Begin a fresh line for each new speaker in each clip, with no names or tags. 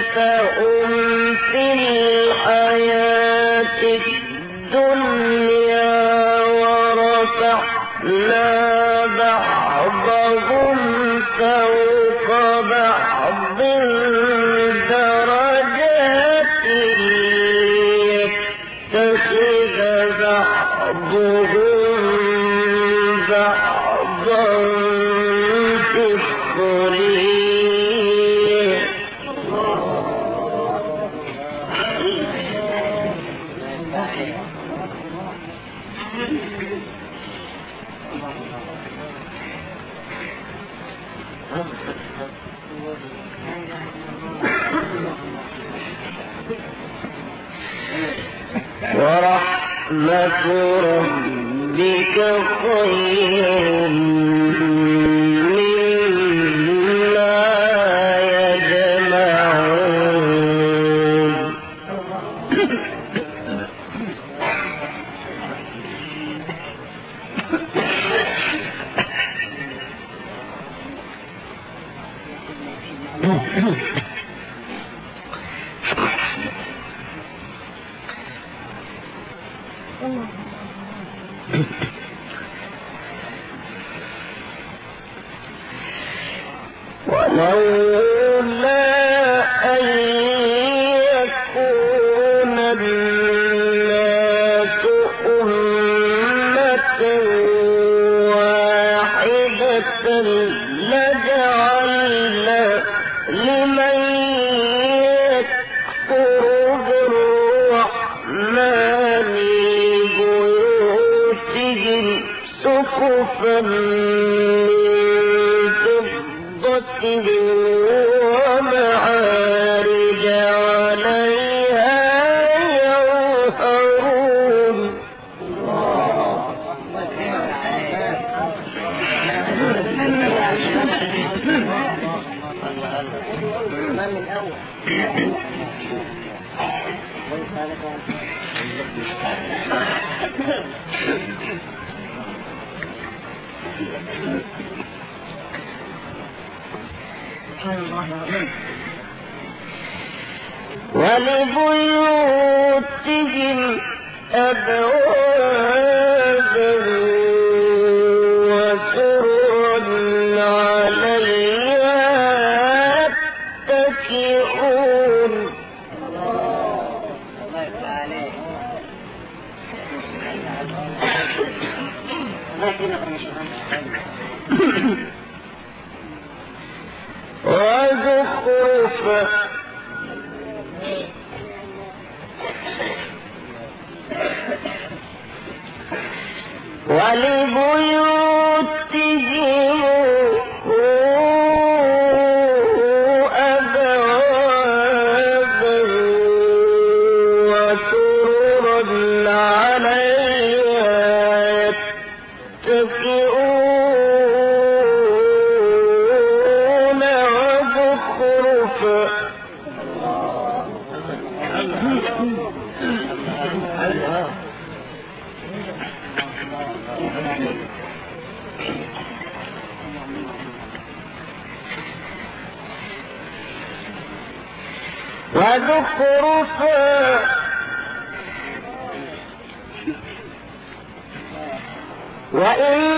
تدعون سقفا من فضة ولبيوتهم
أبواب
وزخرفا وإن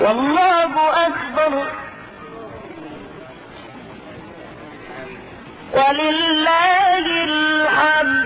والله أكبر. ولله الحمد.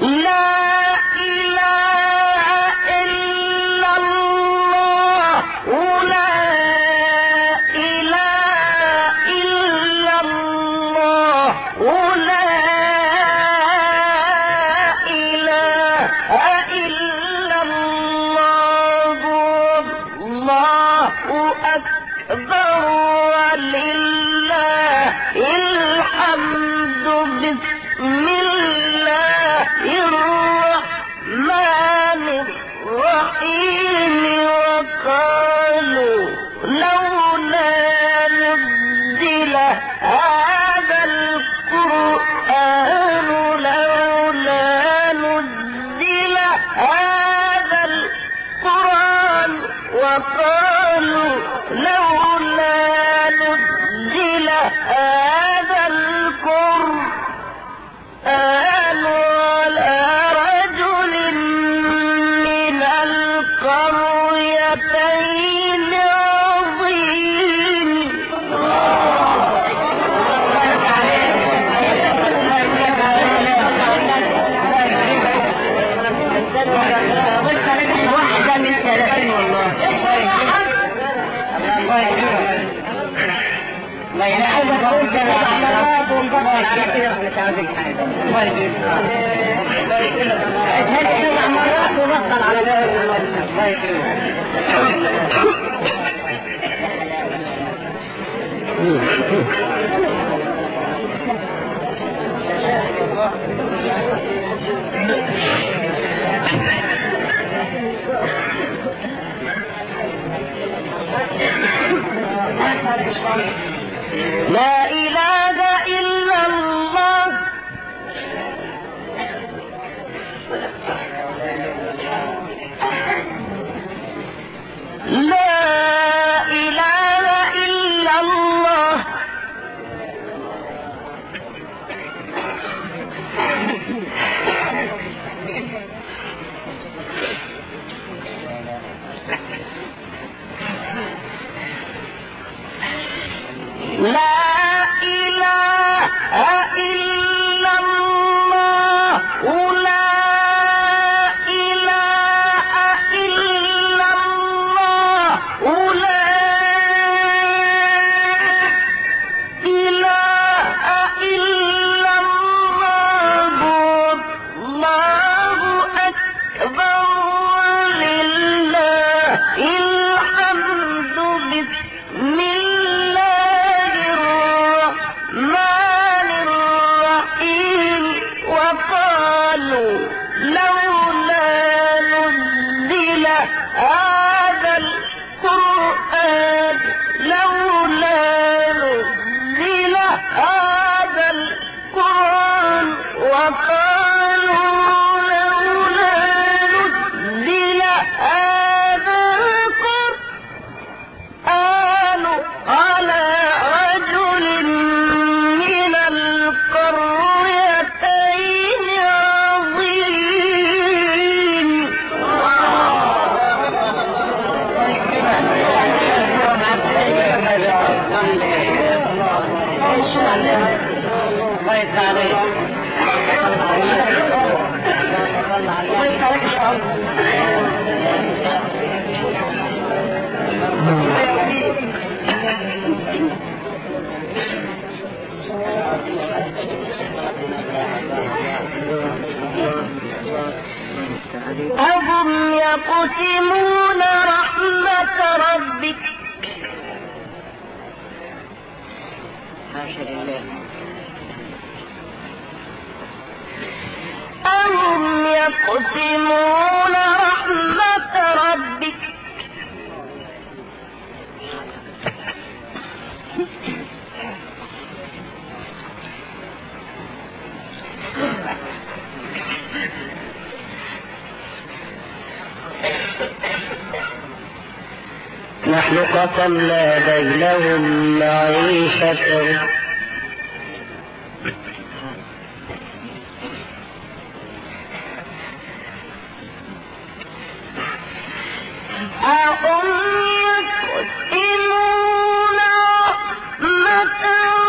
لا على كده إحنا تعبين حاجة طيب هل سبع مرات وبطل على طيب
لا. هذا القرآن يقتسمون رحمة ربك.
حاشا لله
أهم يقسمون
قسمنا بينهم معيشتهم
أهم يكتمون رحمة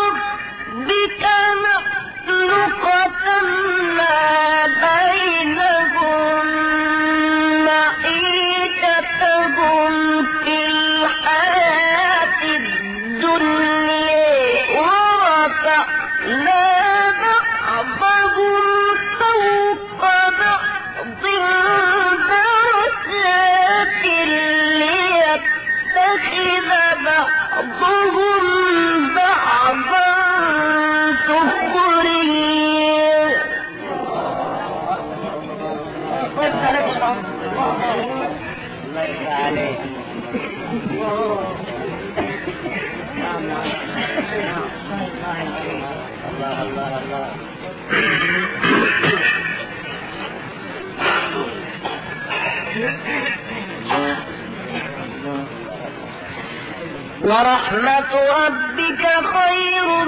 ورحمة ربك خير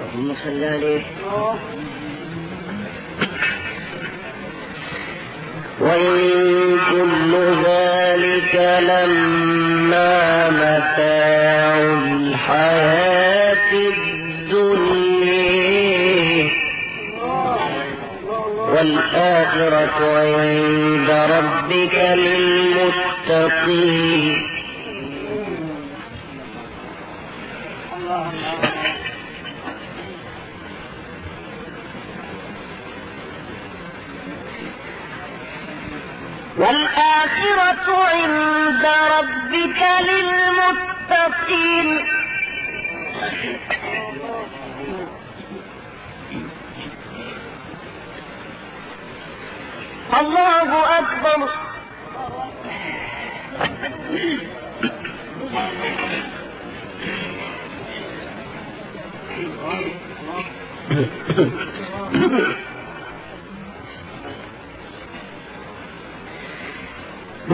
اللهم صل عليه.
وإن كل ذلك لما متاع الحياة الدنيا. والآخرة عند ربك للمتقين. عند ربك للمتقين. الله أكبر.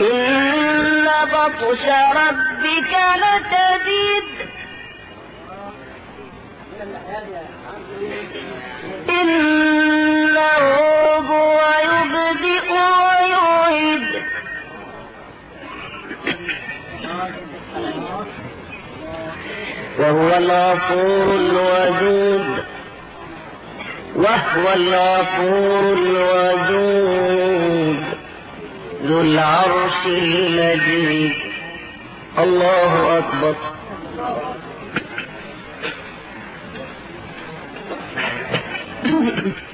إن بطش ربك لشديد إنه وهو الغفور الودود وهو الغفور الودود ذو العرش المجيد. الله أكبر. بسم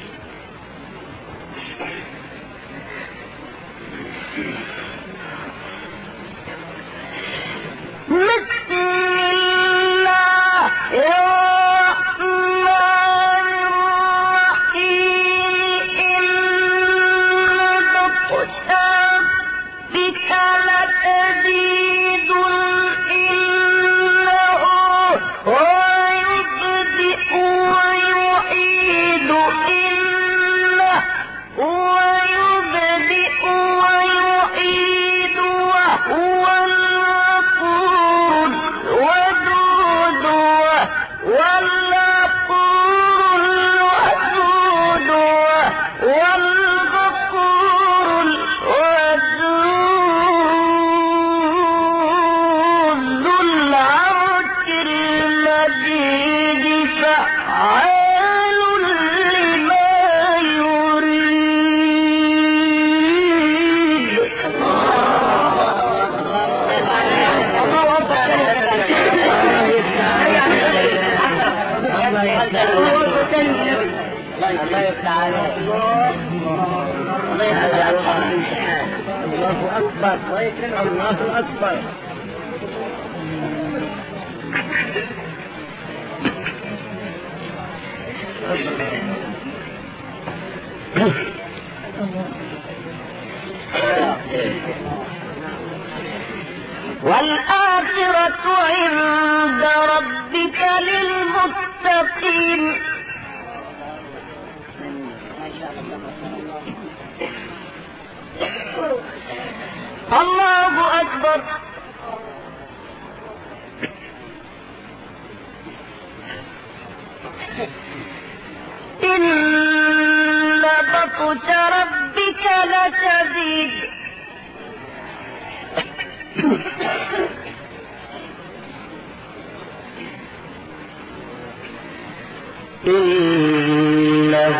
الله اكبر الله اكبر
إنه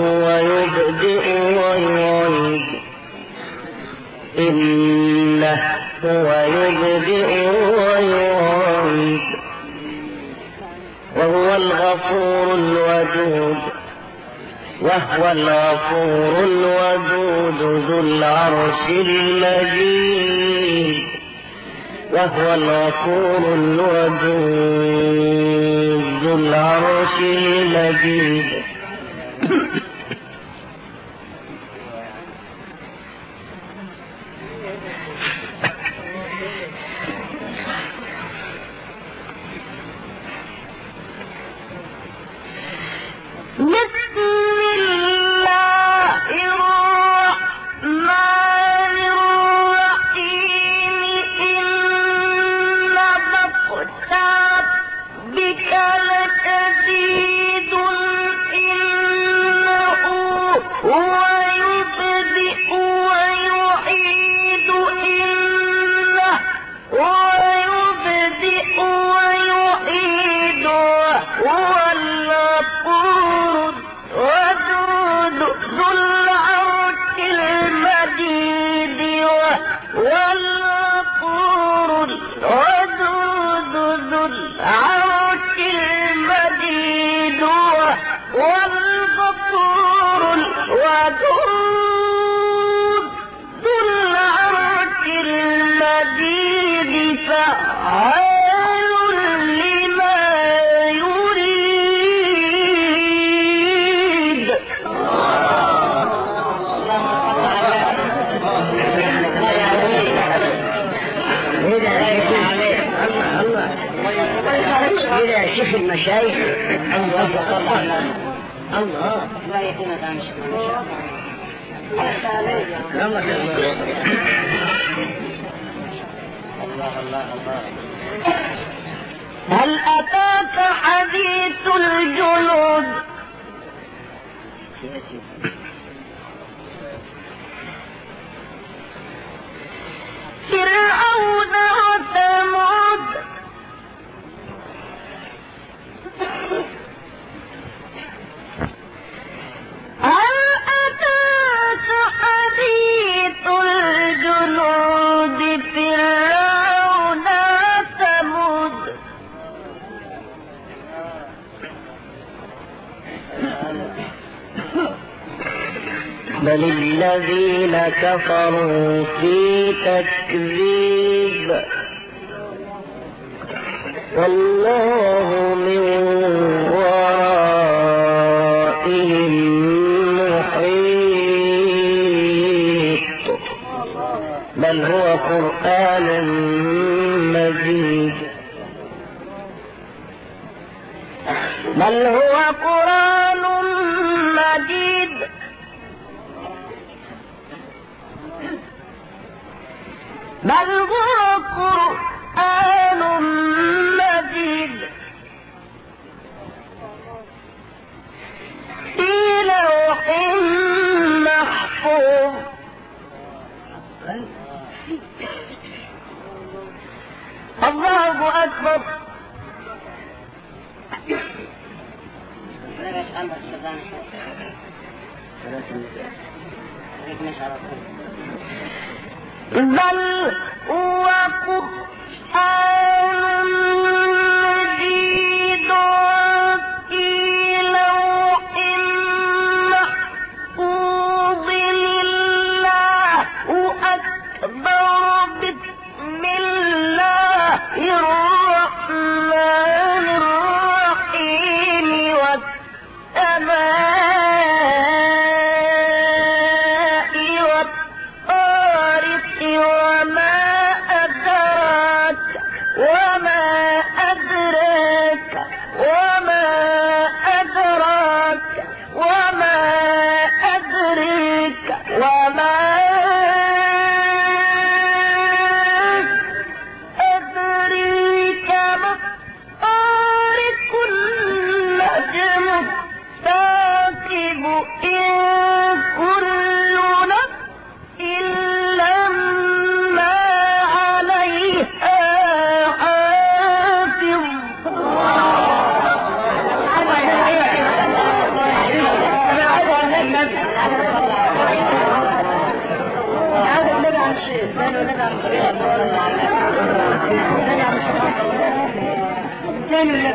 هو يبدئ ويعيد. إنه هو يبدئ ويعيد. وهو الغفور الودود. وهو الغفور الودود ذو العرش المجيد. وهو الغفور الودود. العرش المجيد الذين كفروا في تكذيب. والله من ورائهم محيط. بل هو قرآن مجيد. بل هو قرآن مجيد. بل هو قرآن مجيد. في لوح محفوظ. الله أكبر.
عليك نشعر
بل هو قرآن بل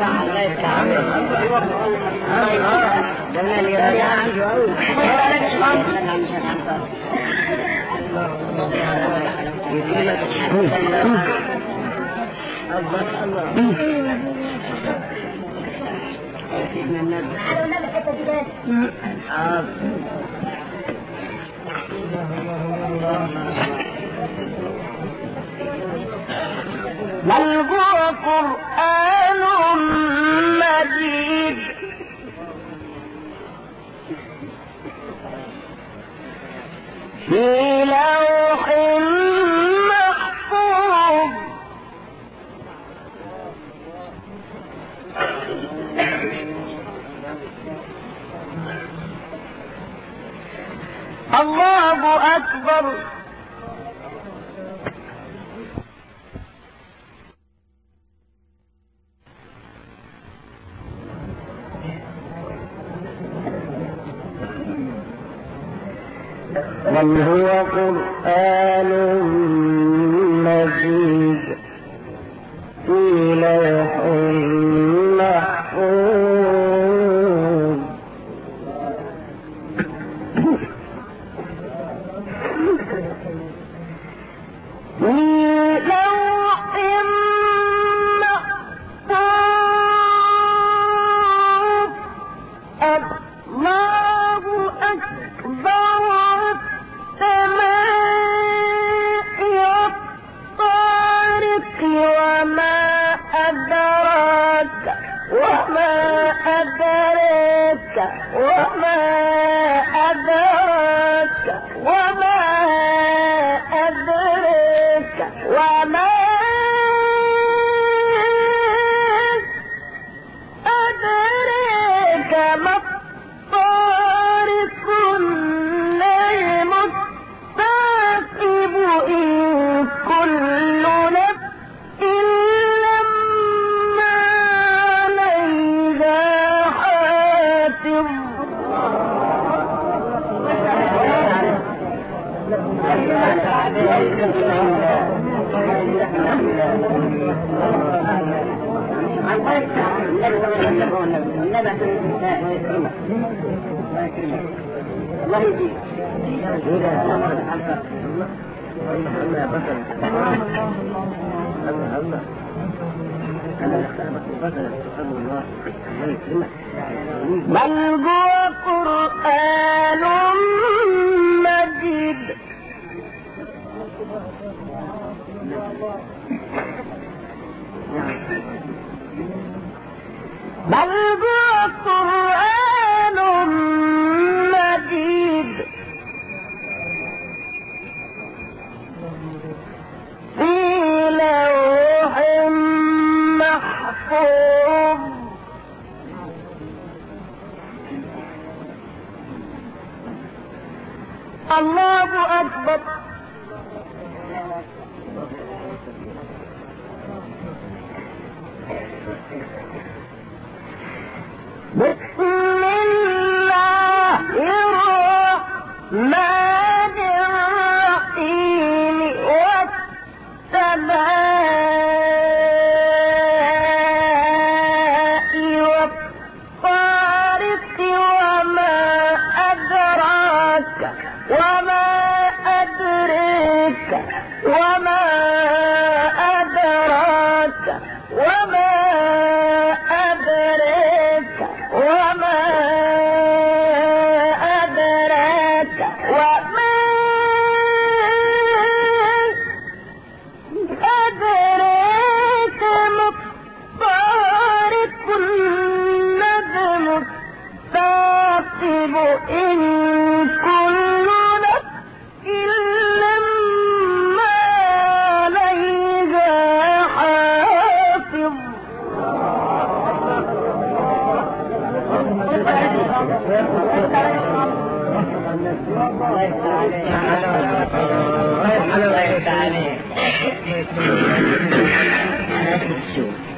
في بل هو قرآن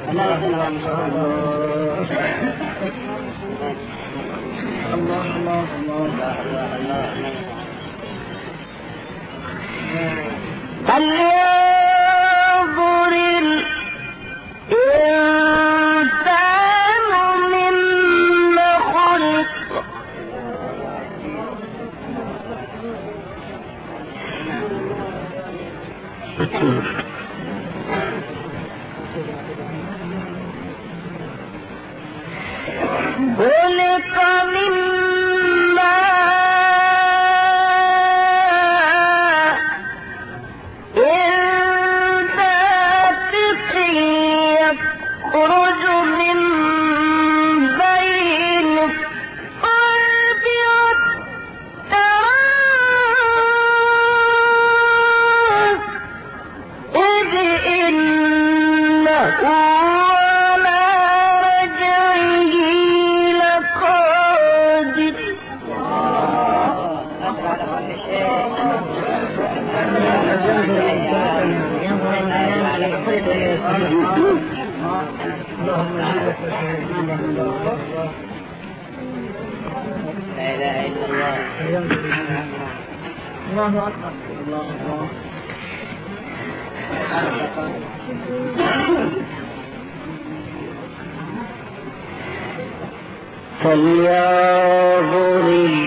الله
الله
الله الله
الله أكبر الله
أكبر فلينظر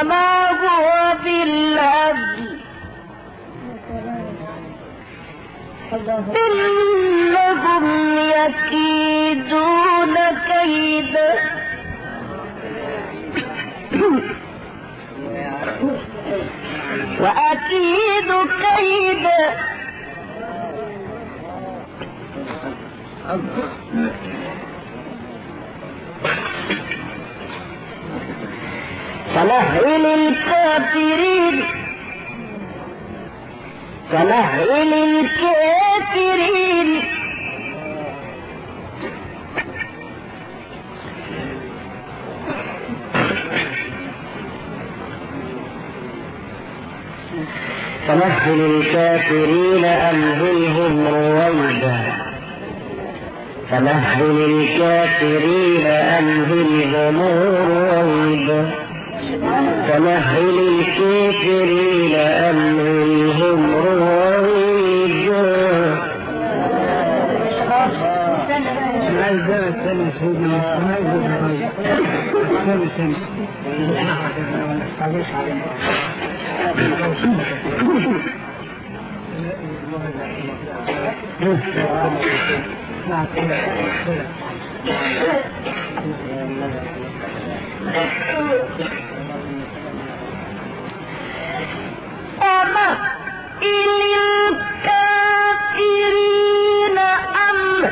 وما هو في الأرض. إنهم يكيدون كيدا وأكيد كيدا فمهل الكافرين فمهل الكافرين فمهل الكافرين أمهلهم رويدا فمهل الكافرين أمهلهم رويدا فمهل الكافرين أمهلهم رويدا عزة سنة سنة سنة سنة Thank you. للكافرين أم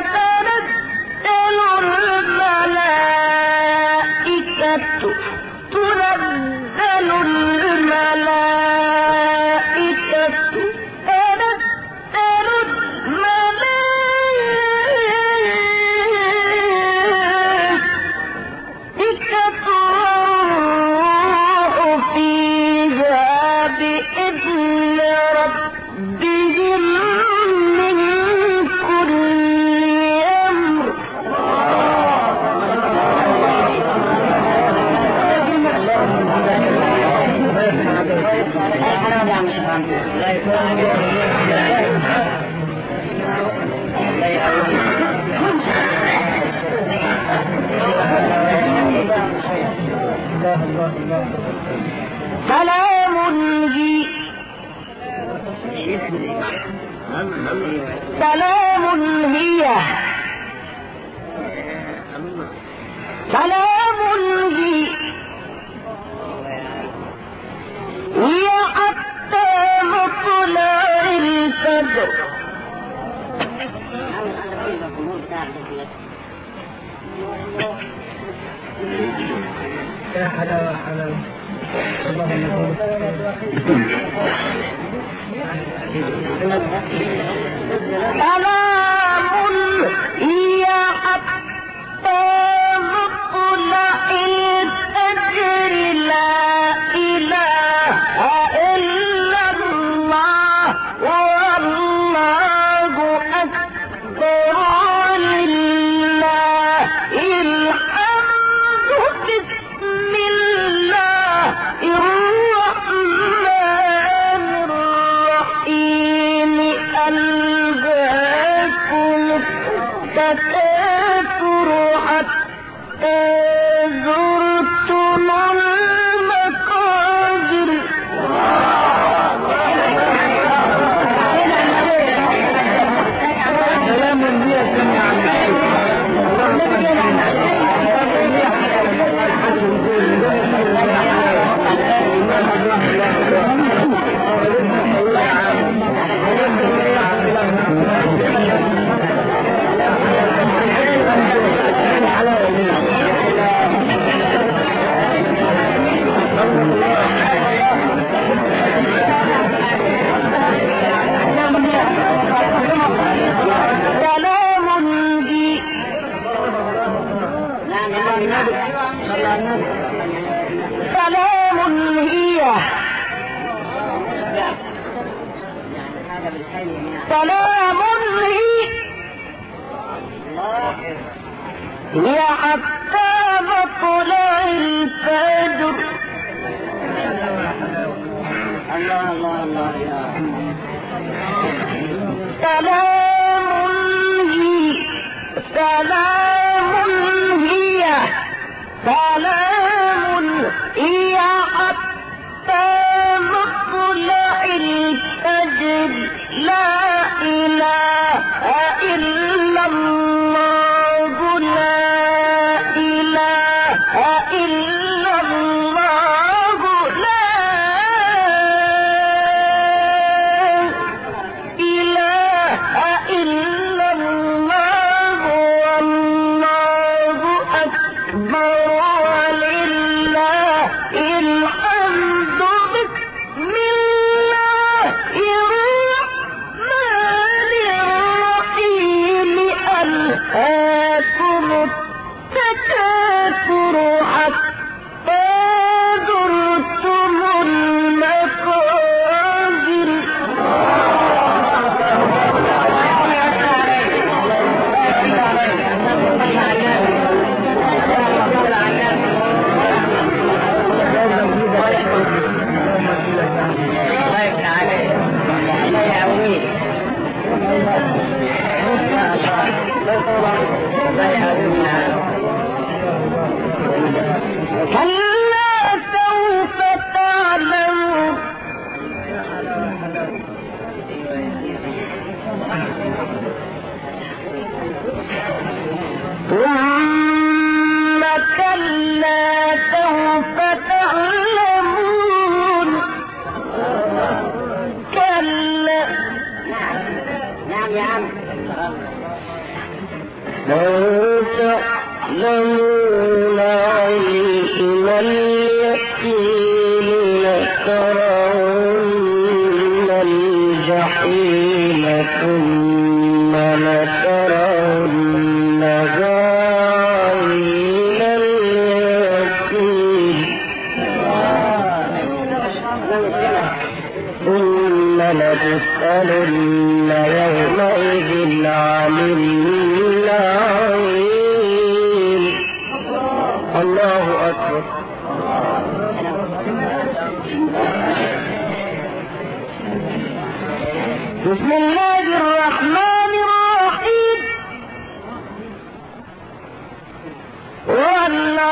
تنزل الملائكة. Thank you. إلا لتسألن يومئذ عن النعيم. الله أكبر. بسم الله الرحمن الرحيم. والله.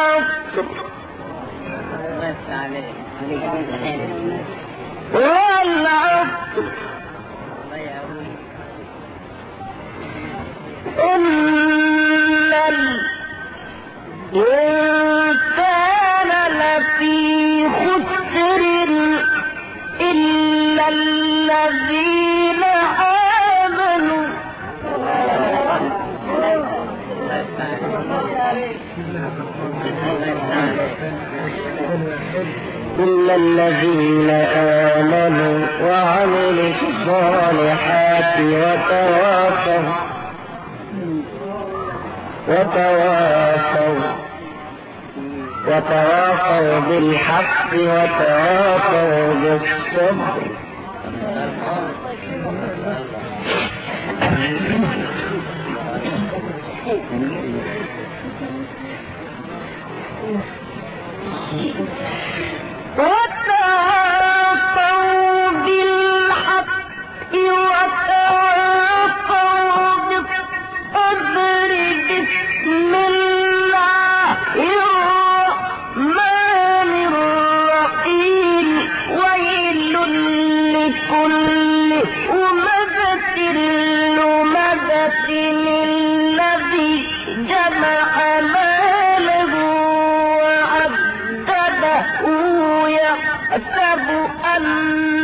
والعصر إن الإنسان لفي خسر إلا الذين آمنوا إلا الذين آمنوا وعملوا الصالحات وتواصوا وتواصوا وتواصوا بالحق وتواصوا بالصبر. وتواصوا بالحق وتواصوا يحسب أن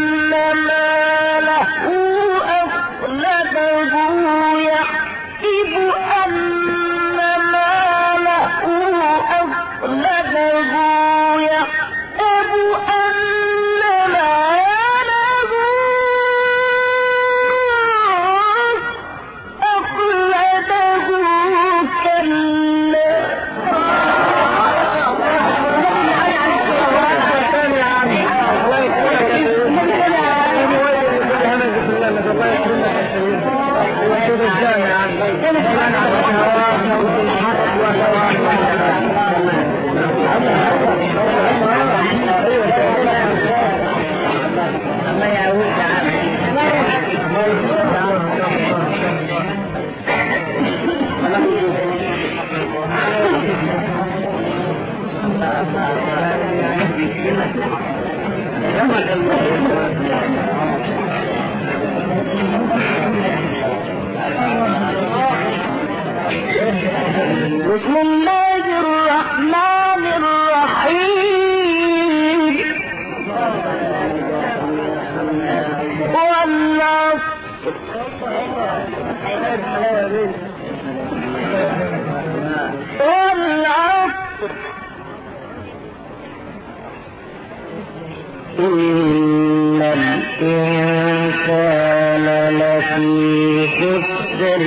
خسر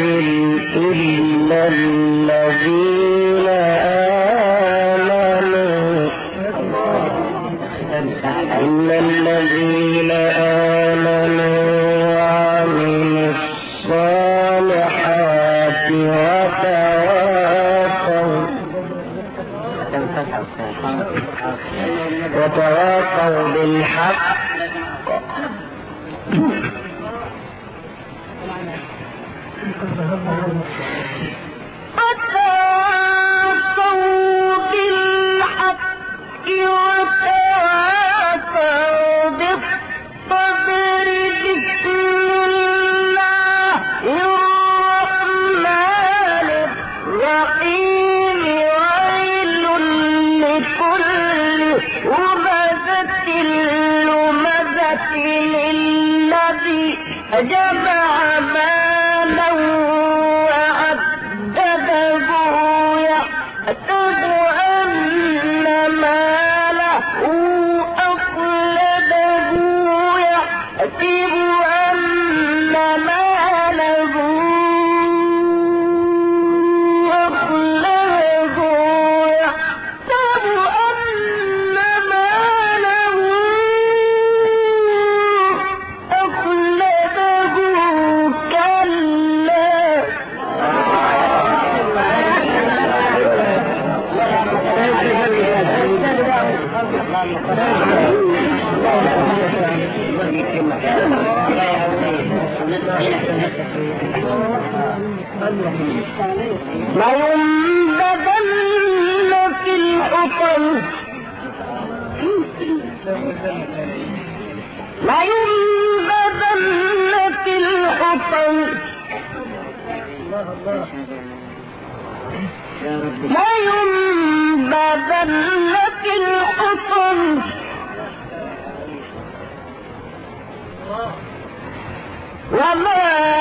إلا الذين آمنوا. إلا الذين آمنوا وعملوا الصالحات وتواصوا. وتواصوا بالحق. 家们。لينبذن في الحطم لينبذن في في الحطم وما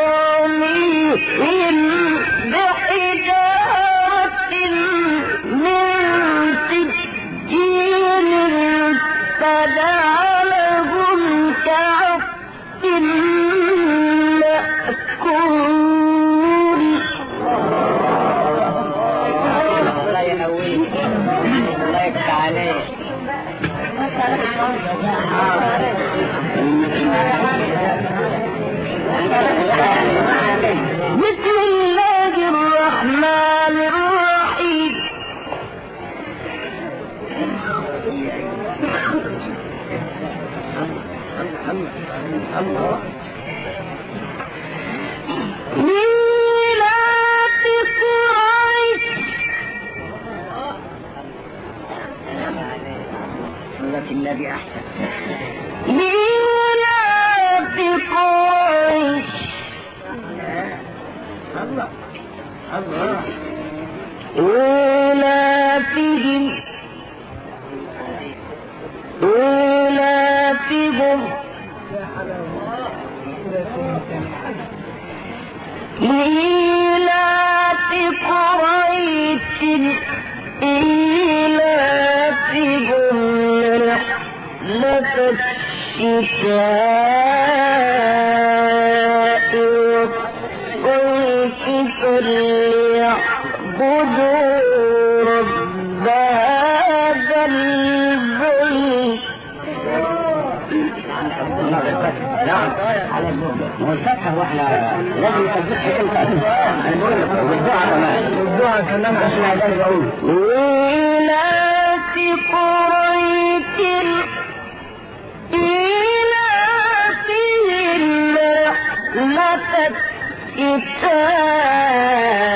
میری هو إحنا لازم نسبحها كم أنا بقول لك والدعاء كمان
الدعاء كمان عشان عبال بقول
إيلاف قريش إيلافهم رحلة الشتاء